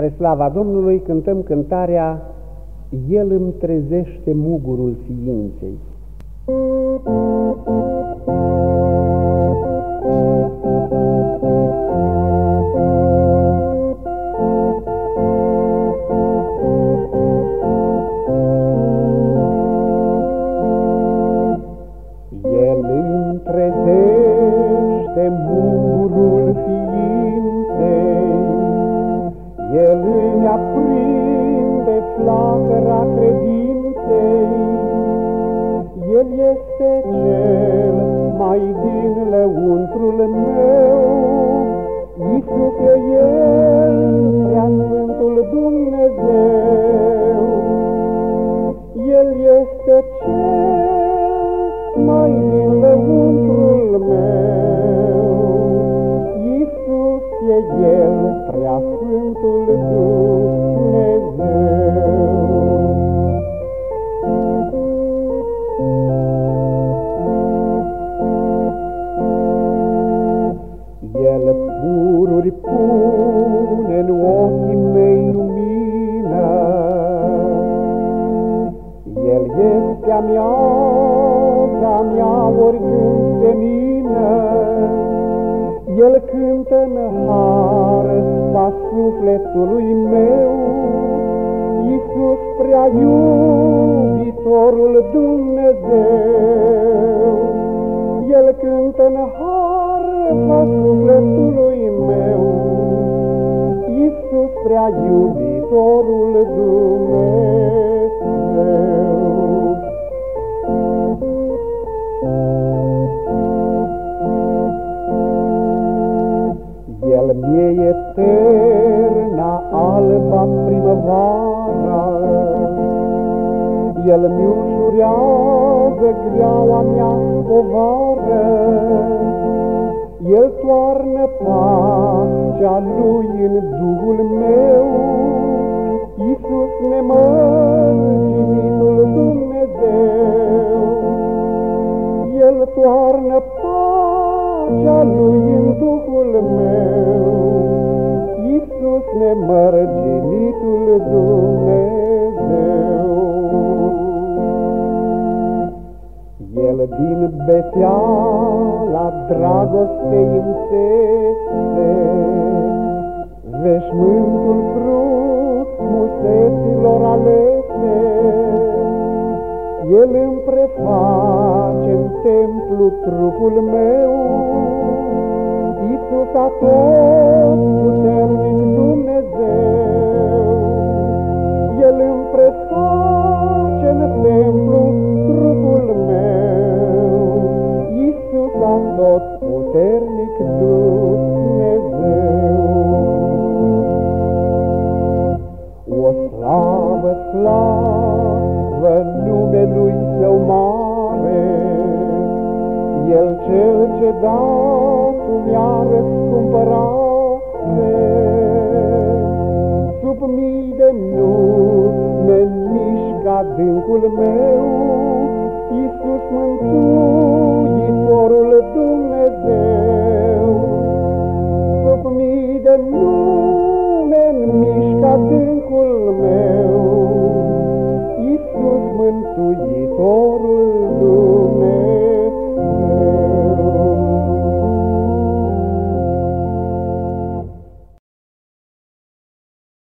Spre slava Domnului cântăm cântarea El îmi trezește mugurul ființei. El îmi trezește El îmi aprinde flacăra credinței, El este cel mai din lăuntrul meu, El, prea Sfântul Dumnezeu. El pururi pune în ochii mei lumină, El este a mea, a mea oricând El cântă în har, pa sufletului meu, Iisus prea iubitorul Dumnezeu. El cântă în har, pa sufletului meu, Iisus prea iubitorul Dumnezeu. Alba primăvara, El mi ușurează greaua mea povară, El toarnă pacea Lui în Duhul meu, Iisus nemărginitul Dumnezeu. El toarnă pacea Lui în Duhul meu, Iisus nemărginitul Dumnezeu. El din beteala dragostei înțese, Veșmântul frumuseților alese, El îmi preface în templu trupul meu, Iisus a tot puternic Dumnezeu. El îmi preface în templu trupul meu, Iisus a tot puternic Dumnezeu. O slavă, slavă El cel ce datul mi-a răscumpărare. Sub mii de nume mișcă adâncul meu, Iisus mântuie